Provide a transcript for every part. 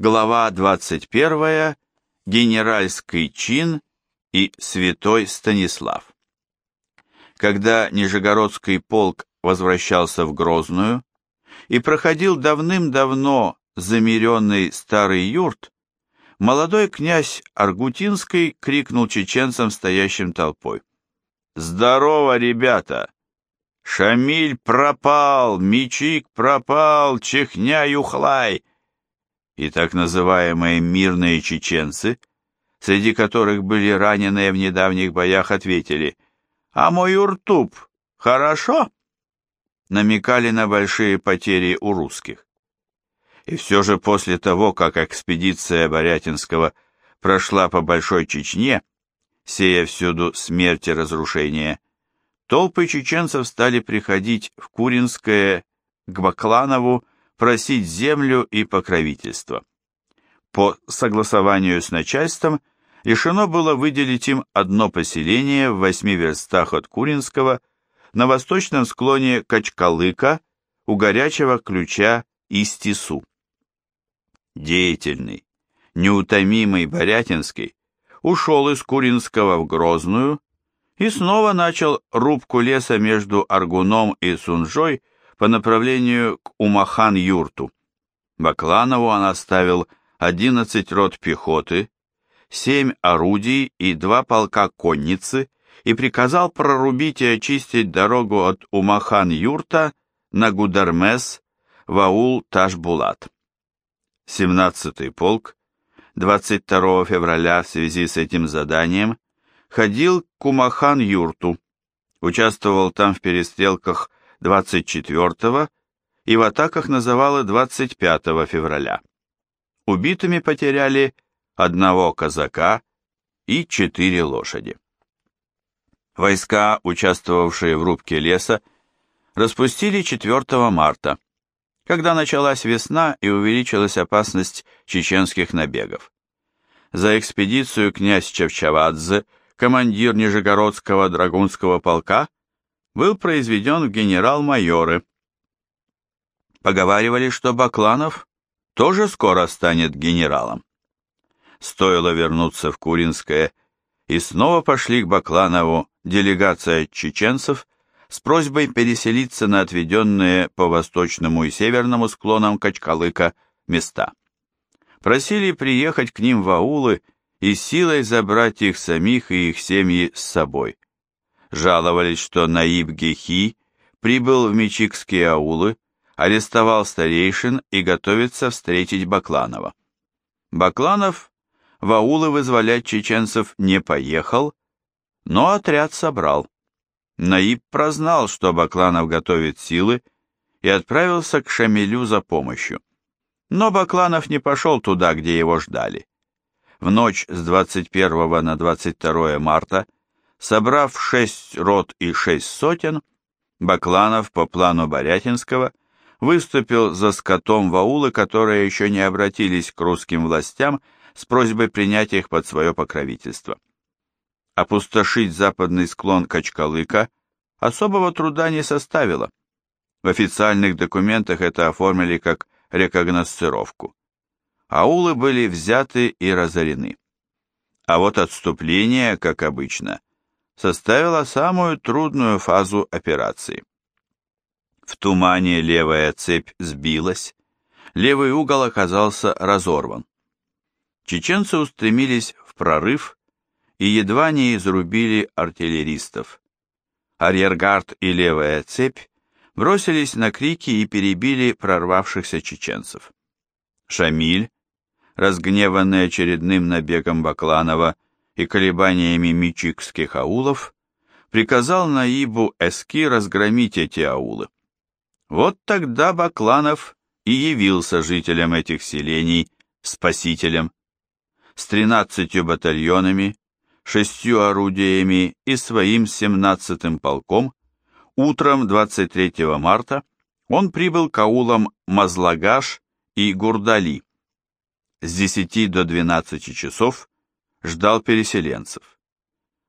Глава 21. Генеральский чин и святой Станислав. Когда Нижегородский полк возвращался в Грозную и проходил давным-давно замеренный старый юрт, молодой князь Аргутинский крикнул чеченцам, стоящим толпой. «Здорово, ребята! Шамиль пропал, Мичик пропал, Чехня Юхлай!» И так называемые мирные чеченцы, среди которых были раненые в недавних боях, ответили «А мой Уртуп, хорошо?» намекали на большие потери у русских. И все же после того, как экспедиция Борятинского прошла по Большой Чечне, сея всюду смерть и разрушение, толпы чеченцев стали приходить в Куринское, к Бакланову, просить землю и покровительство. По согласованию с начальством решено было выделить им одно поселение в восьми верстах от Куринского на восточном склоне Качкалыка у горячего ключа Истису. Деятельный, неутомимый Борятинский ушел из Куринского в Грозную и снова начал рубку леса между Аргуном и Сунжой по направлению к Умахан-юрту. Бакланову он оставил 11 рот пехоты, 7 орудий и 2 полка конницы и приказал прорубить и очистить дорогу от Умахан-юрта на Гудармес в аул Ташбулат. 17-й полк 22 февраля в связи с этим заданием ходил к Умахан-юрту, участвовал там в перестрелках 24 и в атаках на завалы 25 февраля. Убитыми потеряли одного казака и четыре лошади. Войска, участвовавшие в рубке леса, распустили 4 марта, когда началась весна и увеличилась опасность чеченских набегов. За экспедицию князь Чевчавадзе, командир Нижегородского драгунского полка, был произведен в генерал-майоры. Поговаривали, что Бакланов тоже скоро станет генералом. Стоило вернуться в Куринское, и снова пошли к Бакланову делегация чеченцев с просьбой переселиться на отведенные по восточному и северному склонам Качкалыка места. Просили приехать к ним в аулы и силой забрать их самих и их семьи с собой жаловались, что Наиб Гехи прибыл в Мичикские аулы, арестовал старейшин и готовится встретить Бакланова. Бакланов в аулы вызволять чеченцев не поехал, но отряд собрал. Наиб прознал, что Бакланов готовит силы, и отправился к Шамилю за помощью. Но Бакланов не пошел туда, где его ждали. В ночь с 21 на 22 марта Собрав шесть рот и шесть сотен, Бакланов по плану Борятинского выступил за скотом в аулы, которые еще не обратились к русским властям с просьбой принять их под свое покровительство. Опустошить западный склон Качкалыка особого труда не составило. В официальных документах это оформили как рекогносцировку. Аулы были взяты и разорены. А вот отступление, как обычно, составила самую трудную фазу операции. В тумане левая цепь сбилась, левый угол оказался разорван. Чеченцы устремились в прорыв и едва не изрубили артиллеристов. Арьергард и левая цепь бросились на крики и перебили прорвавшихся чеченцев. Шамиль, разгневанный очередным набегом Бакланова, и колебаниями мичикских аулов, приказал Наибу Эски разгромить эти аулы. Вот тогда Бакланов и явился жителям этих селений спасителем. С тринадцатью батальонами, шестью орудиями и своим семнадцатым полком утром 23 марта он прибыл к аулам Мазлагаш и Гурдали. С 10 до 12 часов ждал переселенцев.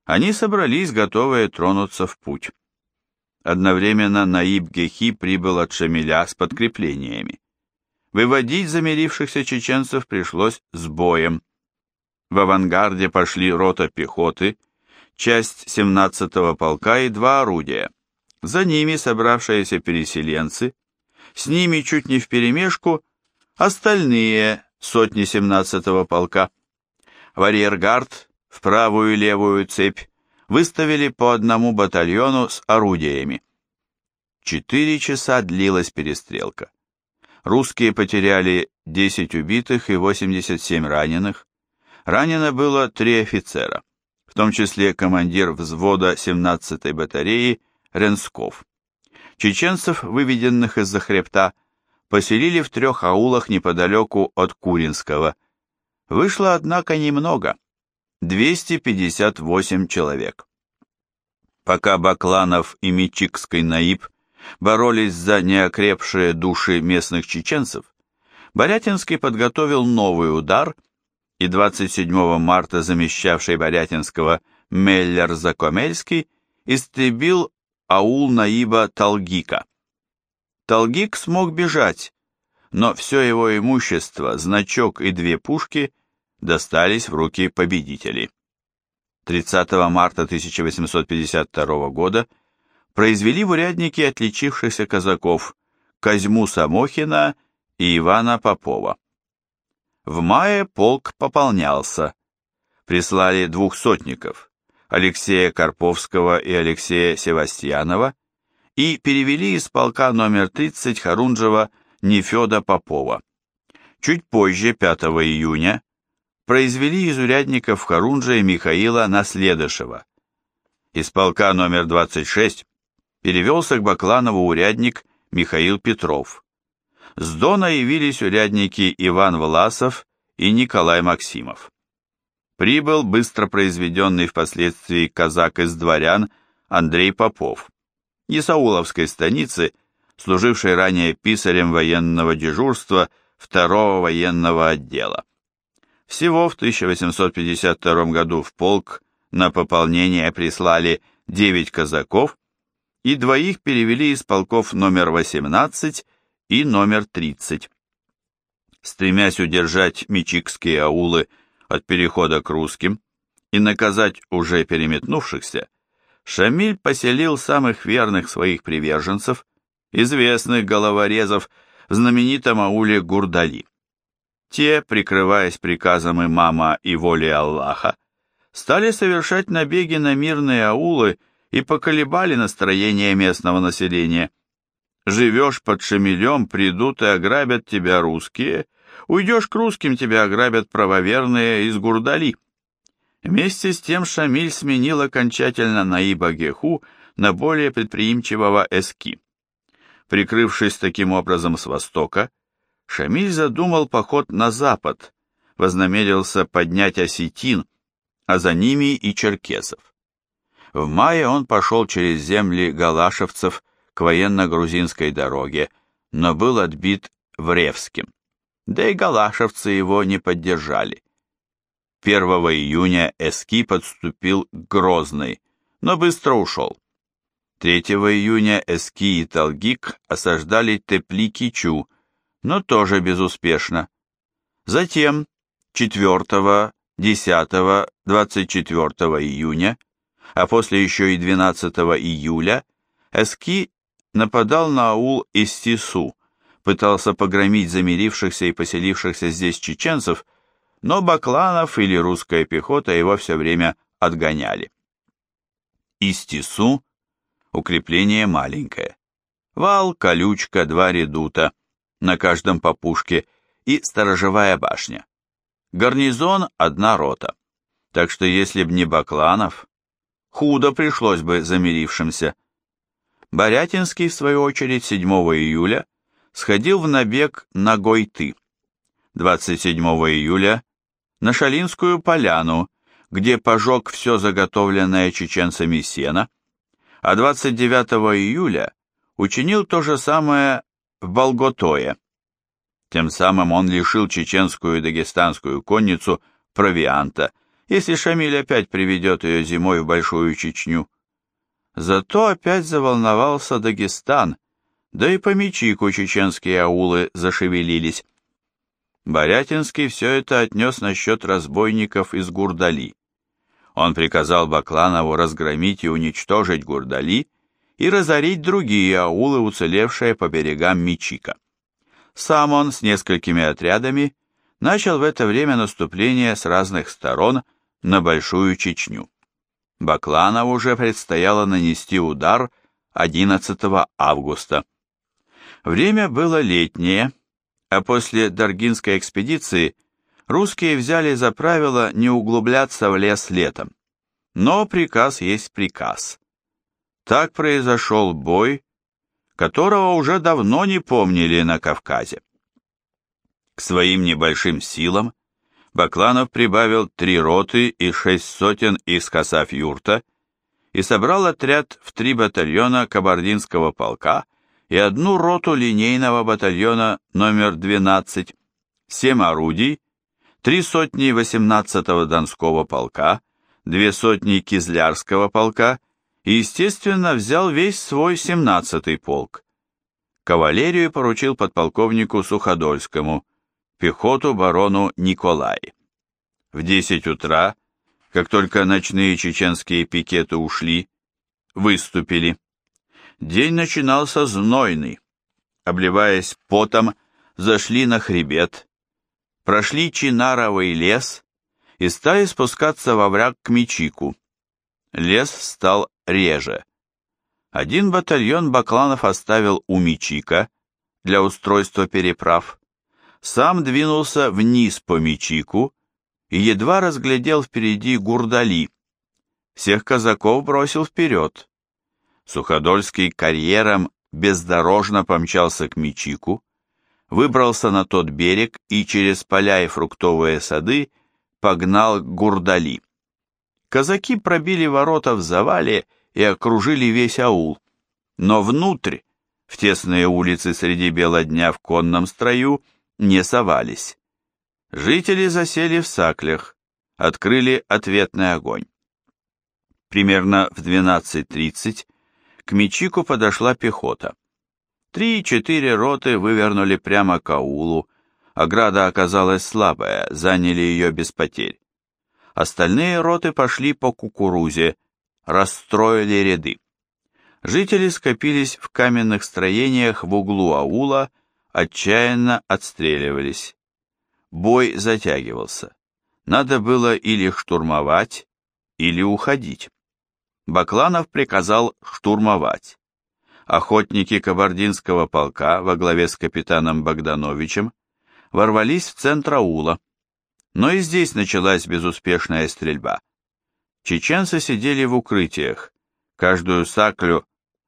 Они собрались, готовые тронуться в путь. Одновременно Наиб Гехи прибыл от Шамиля с подкреплениями. Выводить замерившихся чеченцев пришлось с боем. В авангарде пошли рота пехоты, часть 17-го полка и два орудия. За ними собравшиеся переселенцы, с ними чуть не вперемешку остальные сотни 17-го полка. В арьергард, в правую и левую цепь, выставили по одному батальону с орудиями. Четыре часа длилась перестрелка. Русские потеряли 10 убитых и 87 раненых. Ранено было три офицера, в том числе командир взвода 17-й батареи Ренсков. Чеченцев, выведенных из-за хребта, поселили в трех аулах неподалеку от Куринского. Вышло, однако, немного – 258 человек. Пока Бакланов и Мичикский Наиб боролись за неокрепшие души местных чеченцев, Борятинский подготовил новый удар, и 27 марта замещавший Борятинского Меллер-Закомельский истребил аул Наиба Талгика. Талгик смог бежать, но все его имущество, значок и две пушки достались в руки победителей. 30 марта 1852 года произвели в урядники отличившихся казаков Козьму Самохина и Ивана Попова. В мае полк пополнялся. Прислали двух сотников, Алексея Карповского и Алексея Севастьянова, и перевели из полка номер 30 Харунжева Нефеда Попова. Чуть позже, 5 июня, произвели из урядников Харунжа и Михаила Наследышева. Из полка номер 26 перевелся к Бакланову урядник Михаил Петров. С Дона явились урядники Иван Власов и Николай Максимов. Прибыл быстро произведенный впоследствии казак из дворян Андрей Попов. Исауловской станицы, служившей ранее писарем военного дежурства второго военного отдела. Всего в 1852 году в полк на пополнение прислали 9 казаков и двоих перевели из полков номер 18 и номер 30. Стремясь удержать мичикские аулы от перехода к русским и наказать уже переметнувшихся, Шамиль поселил самых верных своих приверженцев, известных головорезов, в знаменитом ауле Гурдали. Те, прикрываясь приказом имама и волей Аллаха, стали совершать набеги на мирные аулы и поколебали настроение местного населения. Живешь под Шамилем, придут и ограбят тебя русские, уйдешь к русским, тебя ограбят правоверные из Гурдали. Вместе с тем Шамиль сменил окончательно Наиба Геху на более предприимчивого Эски. Прикрывшись таким образом с востока, Шамиль задумал поход на запад, вознамерился поднять осетин, а за ними и черкесов. В мае он пошел через земли галашевцев к военно-грузинской дороге, но был отбит Вревским. Да и галашевцы его не поддержали. 1 июня Эски подступил к Грозной, но быстро ушел. 3 июня Эски и Талгик осаждали Тепли-Кичу, но тоже безуспешно. Затем 4, 10, 24 июня, а после еще и 12 июля, Эски нападал на аул Истису, пытался погромить замирившихся и поселившихся здесь чеченцев, но Бакланов или русская пехота его все время отгоняли. Истису – укрепление маленькое. Вал, колючка, два редута, на каждом по пушке и сторожевая башня. Гарнизон – одна рота. Так что если б не Бакланов, худо пришлось бы замирившимся. Борятинский, в свою очередь, 7 июля сходил в набег на Гойты. 27 июля на Шалинскую поляну, где пожег все заготовленное чеченцами сено, а 29 июля учинил то же самое в Болготое. Тем самым он лишил чеченскую и дагестанскую конницу провианта, если Шамиль опять приведет ее зимой в Большую Чечню. Зато опять заволновался Дагестан, да и по Мичику чеченские аулы зашевелились. Борятинский все это отнес насчет разбойников из Гурдали. Он приказал Бакланову разгромить и уничтожить Гурдали и разорить другие аулы, уцелевшие по берегам Мичика. Сам он с несколькими отрядами начал в это время наступление с разных сторон на Большую Чечню. Бакланову уже предстояло нанести удар 11 августа. Время было летнее, а после Даргинской экспедиции русские взяли за правило не углубляться в лес летом. Но приказ есть приказ. Так произошел бой, которого уже давно не помнили на Кавказе. К своим небольшим силам Бакланов прибавил три роты и шесть сотен из Касаф-Юрта и собрал отряд в три батальона кабардинского полка и одну роту линейного батальона номер 12, семь орудий, три сотни 18-го Донского полка, две сотни Кизлярского полка и, естественно, взял весь свой 17-й полк. Кавалерию поручил подполковнику Суходольскому, пехоту барону Николай. В 10 утра, как только ночные чеченские пикеты ушли, выступили. День начинался знойный. Обливаясь потом, зашли на хребет, прошли Чинаровый лес и стали спускаться во враг к Мичику. Лес стал реже. Один батальон Бакланов оставил у Мичика для устройства переправ, сам двинулся вниз по Мичику и едва разглядел впереди Гурдали. Всех казаков бросил вперед. Суходольский карьером бездорожно помчался к Мичику, выбрался на тот берег и через поля и фруктовые сады погнал Гурдали. Казаки пробили ворота в завале и окружили весь аул, но внутрь, в тесные улицы среди бела дня в конном строю, не совались. Жители засели в саклях, открыли ответный огонь. Примерно в 12.30 к Мичику подошла пехота. Три-четыре роты вывернули прямо к аулу, ограда оказалась слабая, заняли ее без потерь. Остальные роты пошли по кукурузе, расстроили ряды. Жители скопились в каменных строениях в углу аула, отчаянно отстреливались. Бой затягивался. Надо было или штурмовать, или уходить. Бакланов приказал штурмовать. Охотники кабардинского полка во главе с капитаном Богдановичем ворвались в центр аула, но и здесь началась безуспешная стрельба. Чеченцы сидели в укрытиях, каждую саклю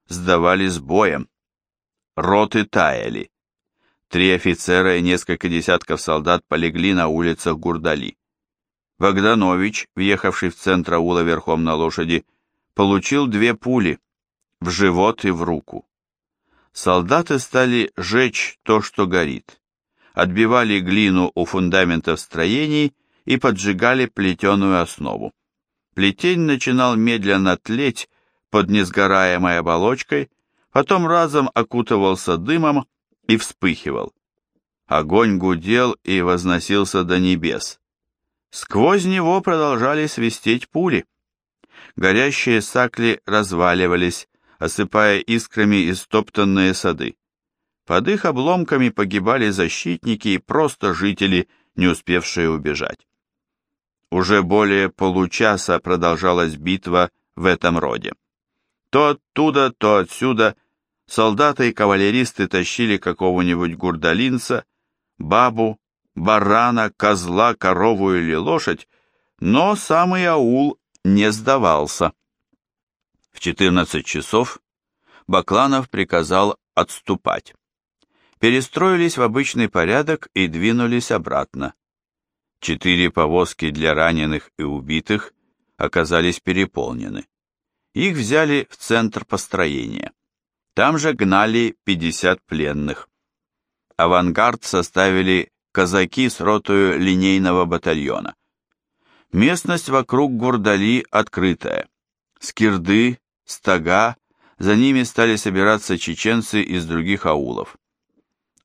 сдавали с боем. Роты таяли. Три офицера и несколько десятков солдат полегли на улицах Гурдали. Богданович, въехавший в центр аула верхом на лошади, получил две пули в живот и в руку. Солдаты стали жечь то, что горит, отбивали глину у фундаментов строений и поджигали плетеную основу. Плетень начинал медленно тлеть под несгораемой оболочкой, потом разом окутывался дымом и вспыхивал. Огонь гудел и возносился до небес. Сквозь него продолжали свистеть пули. Горящие сакли разваливались, осыпая искрами истоптанные сады. Под их обломками погибали защитники и просто жители, не успевшие убежать. Уже более получаса продолжалась битва в этом роде. То оттуда, то отсюда солдаты и кавалеристы тащили какого-нибудь гурдалинца, бабу, барана, козла, корову или лошадь, но самый аул не сдавался. В 14 часов Бакланов приказал отступать. Перестроились в обычный порядок и двинулись обратно. Четыре повозки для раненых и убитых оказались переполнены. Их взяли в центр построения. Там же гнали 50 пленных. Авангард составили казаки с ротою линейного батальона. Местность вокруг Гурдали открытая. Скирды, стога, за ними стали собираться чеченцы из других аулов.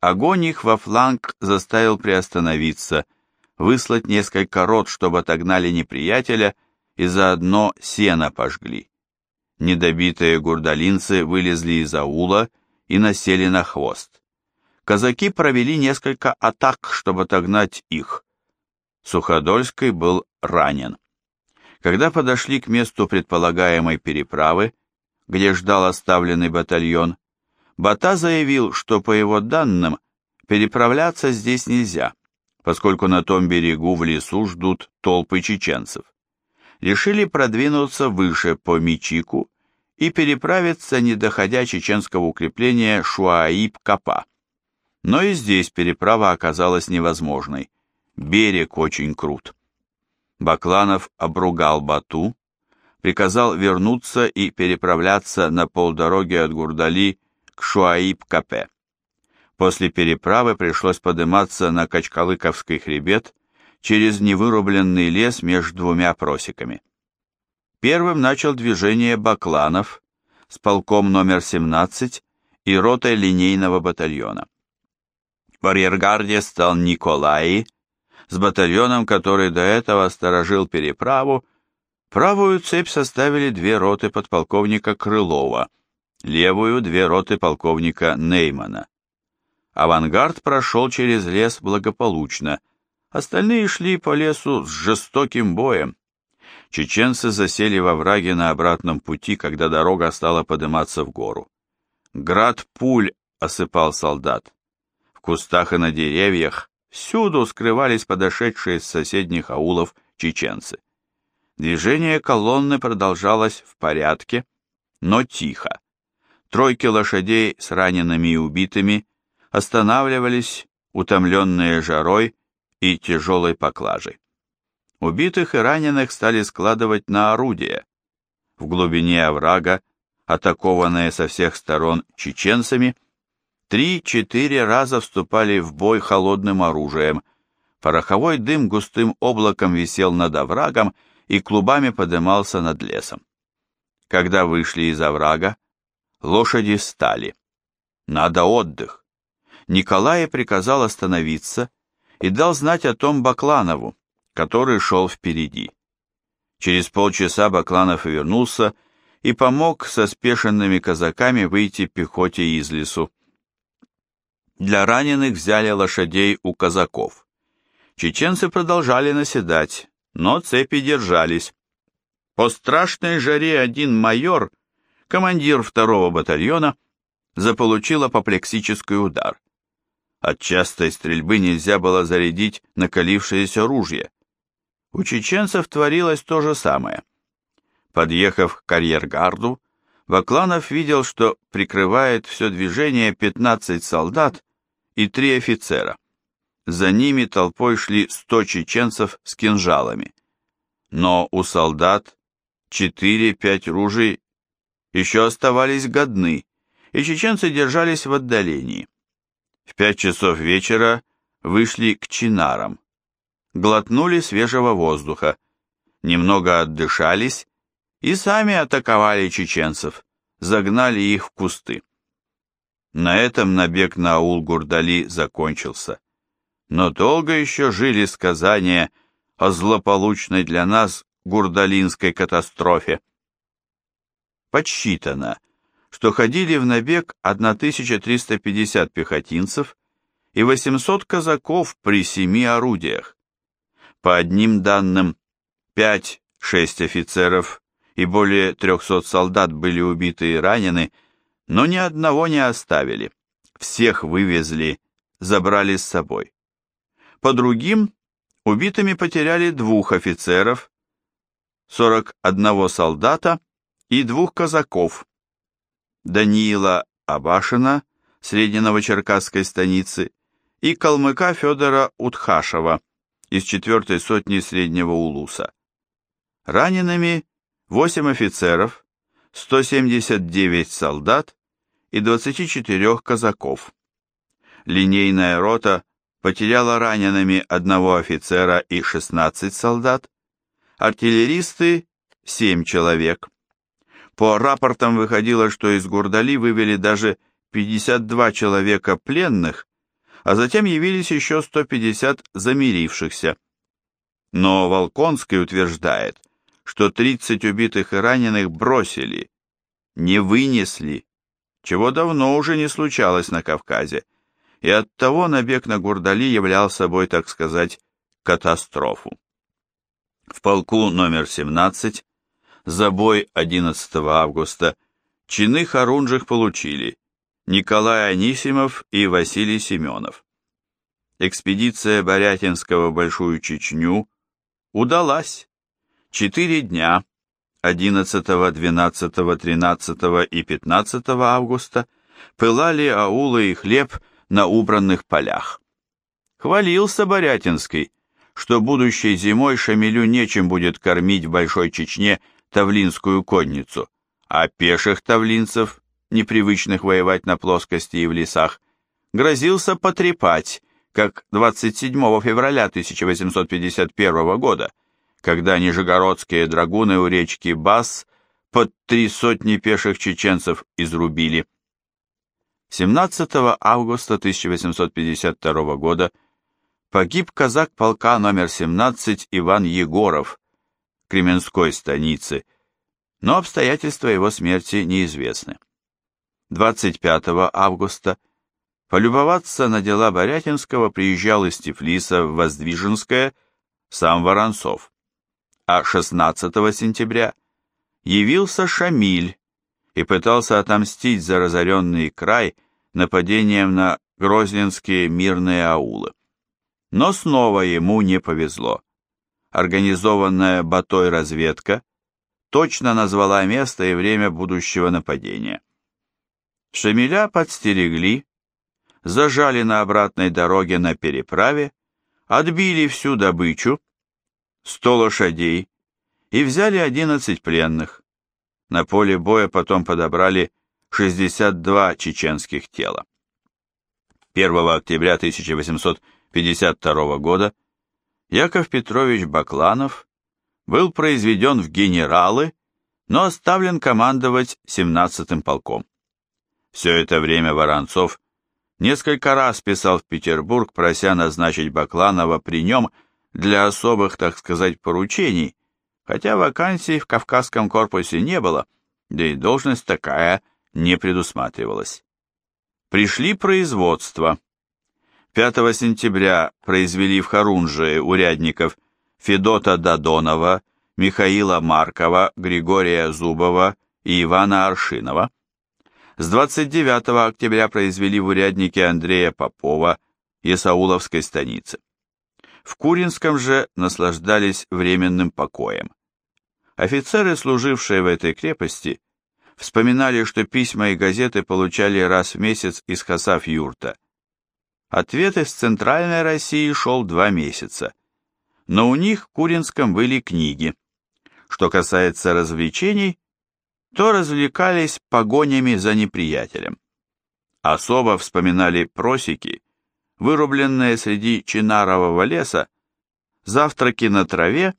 огонь их во фланг заставил приостановиться, выслать несколько рот, чтобы отогнали неприятеля и заодно сено пожгли. Недобитые гурдалинцы вылезли из аула и насели на хвост. Казаки провели несколько атак, чтобы отогнать их. Суходольский был ранен. Когда подошли к месту предполагаемой переправы, где ждал оставленный батальон, Бата заявил, что, по его данным, переправляться здесь нельзя, поскольку на том берегу в лесу ждут толпы чеченцев. Решили продвинуться выше по Мичику и переправиться, не доходя чеченского укрепления Шуаиб-Капа. Но и здесь переправа оказалась невозможной. Берег очень крут. Бакланов обругал Бату, приказал вернуться и переправляться на полдороги от Гурдали к Шуаиб-Капе. После переправы пришлось подниматься на Качкалыковский хребет через невырубленный лес между двумя просеками. Первым начал движение Бакланов с полком номер 17 и ротой линейного батальона. В арьергарде стал Николай с батальоном, который до этого сторожил переправу, правую цепь составили две роты подполковника Крылова, левую – две роты полковника Неймана. Авангард прошел через лес благополучно, остальные шли по лесу с жестоким боем. Чеченцы засели во враге на обратном пути, когда дорога стала подниматься в гору. Град пуль осыпал солдат. В кустах и на деревьях всюду скрывались подошедшие с соседних аулов чеченцы. Движение колонны продолжалось в порядке, но тихо. Тройки лошадей с ранеными и убитыми останавливались, утомленные жарой и тяжелой поклажей. Убитых и раненых стали складывать на орудия. В глубине оврага, атакованные со всех сторон чеченцами, три-четыре раза вступали в бой холодным оружием. Пороховой дым густым облаком висел над оврагом и клубами подымался над лесом. Когда вышли из оврага, Лошади стали. Надо отдых. Николай приказал остановиться и дал знать о том Бакланову, который шел впереди. Через полчаса Бакланов вернулся и помог со спешенными казаками выйти пехоте из лесу. Для раненых взяли лошадей у казаков. Чеченцы продолжали наседать, но цепи держались. По страшной жаре один майор командир второго батальона, заполучил апоплексический удар. От частой стрельбы нельзя было зарядить накалившееся ружье. У чеченцев творилось то же самое. Подъехав к карьергарду, Вакланов видел, что прикрывает все движение 15 солдат и три офицера. За ними толпой шли 100 чеченцев с кинжалами. Но у солдат 4-5 ружей еще оставались годны, и чеченцы держались в отдалении. В пять часов вечера вышли к чинарам, глотнули свежего воздуха, немного отдышались и сами атаковали чеченцев, загнали их в кусты. На этом набег на аул Гурдали закончился. Но долго еще жили сказания о злополучной для нас гурдалинской катастрофе подсчитано, что ходили в набег 1350 пехотинцев и 800 казаков при семи орудиях. По одним данным, 5-6 офицеров и более 300 солдат были убиты и ранены, но ни одного не оставили. Всех вывезли, забрали с собой. По другим, убитыми потеряли двух офицеров, 41 солдата и двух казаков, Даниила Абашина, Средненовочеркасской станицы, и калмыка Федора Утхашева из четвертой сотни Среднего Улуса. Ранеными 8 офицеров, 179 солдат и 24 казаков. Линейная рота потеряла ранеными одного офицера и 16 солдат, артиллеристы 7 человек. По рапортам выходило, что из Гурдали вывели даже 52 человека пленных а затем явились еще 150 замирившихся. Но Волконский утверждает, что 30 убитых и раненых бросили, не вынесли, чего давно уже не случалось на Кавказе, и оттого набег на Гурдали являл собой, так сказать, катастрофу. В полку номер 17 за бой 11 августа чины хорунжих получили Николай Анисимов и Василий Семенов. Экспедиция Борятинского в Большую Чечню удалась. Четыре дня 11, 12, 13 и 15 августа пылали аулы и хлеб на убранных полях. Хвалился Борятинский, что будущей зимой Шамилю нечем будет кормить в Большой Чечне тавлинскую конницу, а пеших тавлинцев непривычных воевать на плоскости и в лесах, грозился потрепать, как 27 февраля 1851 года, когда нижегородские драгуны у речки Бас под три сотни пеших чеченцев изрубили. 17 августа 1852 года погиб казак полка номер 17 Иван Егоров, Кременской станицы, но обстоятельства его смерти неизвестны. 25 августа полюбоваться на дела Борятинского приезжал из Тифлиса в Воздвиженское сам Воронцов, а 16 сентября явился Шамиль и пытался отомстить за разоренный край нападением на грозненские мирные аулы. Но снова ему не повезло. Организованная Батой разведка точно назвала место и время будущего нападения. Шамиля подстерегли, зажали на обратной дороге на переправе, отбили всю добычу, сто лошадей, и взяли одиннадцать пленных. На поле боя потом подобрали 62 чеченских тела. 1 октября 1852 года Яков Петрович Бакланов был произведен в генералы, но оставлен командовать 17-м полком. Все это время Воронцов несколько раз писал в Петербург, прося назначить Бакланова при нем для особых, так сказать, поручений, хотя вакансий в Кавказском корпусе не было, да и должность такая не предусматривалась. Пришли производства. 5 сентября произвели в Харунжие урядников Федота Додонова, Михаила Маркова, Григория Зубова и Ивана Аршинова. С 29 октября произвели в уряднике Андрея Попова Ясауловской станицы. В Куринском же наслаждались временным покоем. Офицеры, служившие в этой крепости, вспоминали, что письма и газеты получали раз в месяц из Хасав-Юрта. Ответ из Центральной России шел два месяца, но у них в Куринском были книги. Что касается развлечений, то развлекались погонями за неприятелем. Особо вспоминали просеки, вырубленные среди чинарового леса, завтраки на траве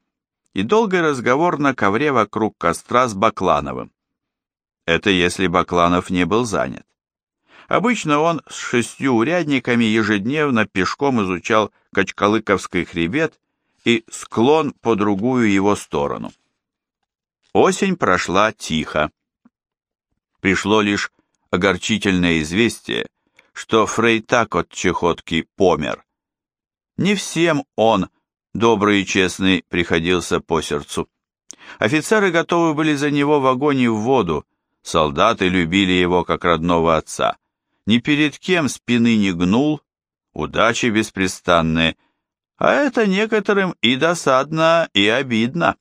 и долгий разговор на ковре вокруг костра с Баклановым. Это если Бакланов не был занят. Обычно он с шестью урядниками ежедневно пешком изучал Качкалыковский хребет и склон по другую его сторону. Осень прошла тихо. Пришло лишь огорчительное известие, что Фрейтак от чехотки помер. Не всем он, добрый и честный, приходился по сердцу. Офицеры готовы были за него в огонь и в воду, солдаты любили его как родного отца. Ни перед кем спины не гнул, удачи беспрестанные, а это некоторым и досадно, и обидно.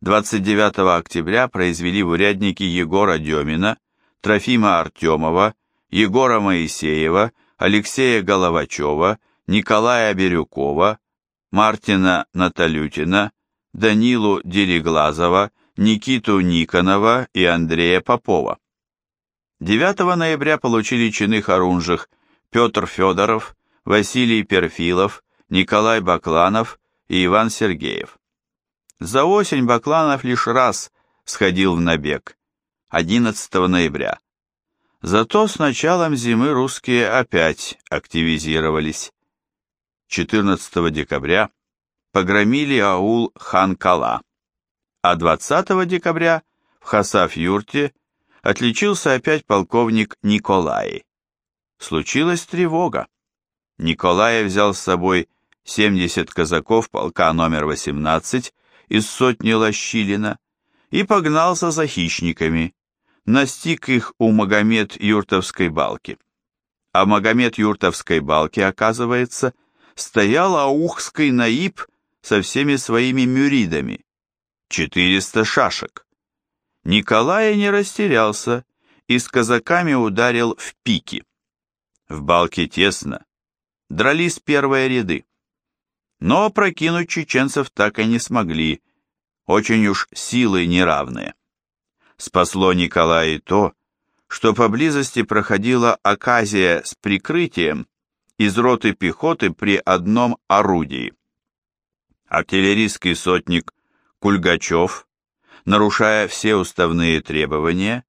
29 октября произвели в урядники Егора Демина, Трофима Артемова, Егора Моисеева, Алексея Головачева, Николая Бирюкова, Мартина Наталютина, Данилу Делеглазова, Никиту Никонова и Андрея Попова. 9 ноября получили чины хорунжих Петр Федоров, Василий Перфилов, Николай Бакланов и Иван Сергеев. За осень Бакланов лишь раз сходил в набег, 11 ноября. Зато с началом зимы русские опять активизировались. 14 декабря погромили аул Ханкала, а 20 декабря в Хасав-Юрте отличился опять полковник Николай. Случилась тревога. Николай взял с собой 70 казаков полка номер 18 из сотни Лощилина и погнался за хищниками, настиг их у Магомед-Юртовской балки. А Магомед-Юртовской балки, оказывается, стоял аухский наиб со всеми своими мюридами. 400 шашек. Николай не растерялся и с казаками ударил в пики. В балке тесно, дрались первые ряды. Но прокинуть чеченцев так и не смогли, очень уж силы неравные. Спасло Николая то, что поблизости проходила оказия с прикрытием из роты пехоты при одном орудии. Артиллерийский сотник Кульгачев, нарушая все уставные требования,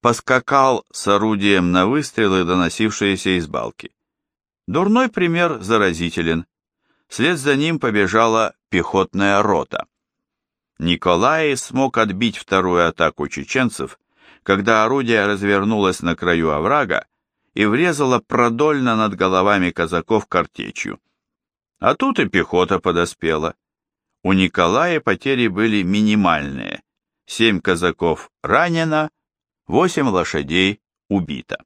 поскакал с орудием на выстрелы, доносившиеся из балки. Дурной пример заразителен. Вслед за ним побежала пехотная рота. Николай смог отбить вторую атаку чеченцев, когда орудие развернулось на краю оврага и врезало продольно над головами казаков картечью. А тут и пехота подоспела. У Николая потери были минимальные. Семь казаков ранено, восемь лошадей убито.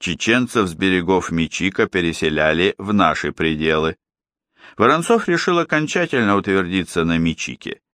Чеченцев с берегов Мичика переселяли в наши пределы. Воронцов решил окончательно утвердиться на Мичике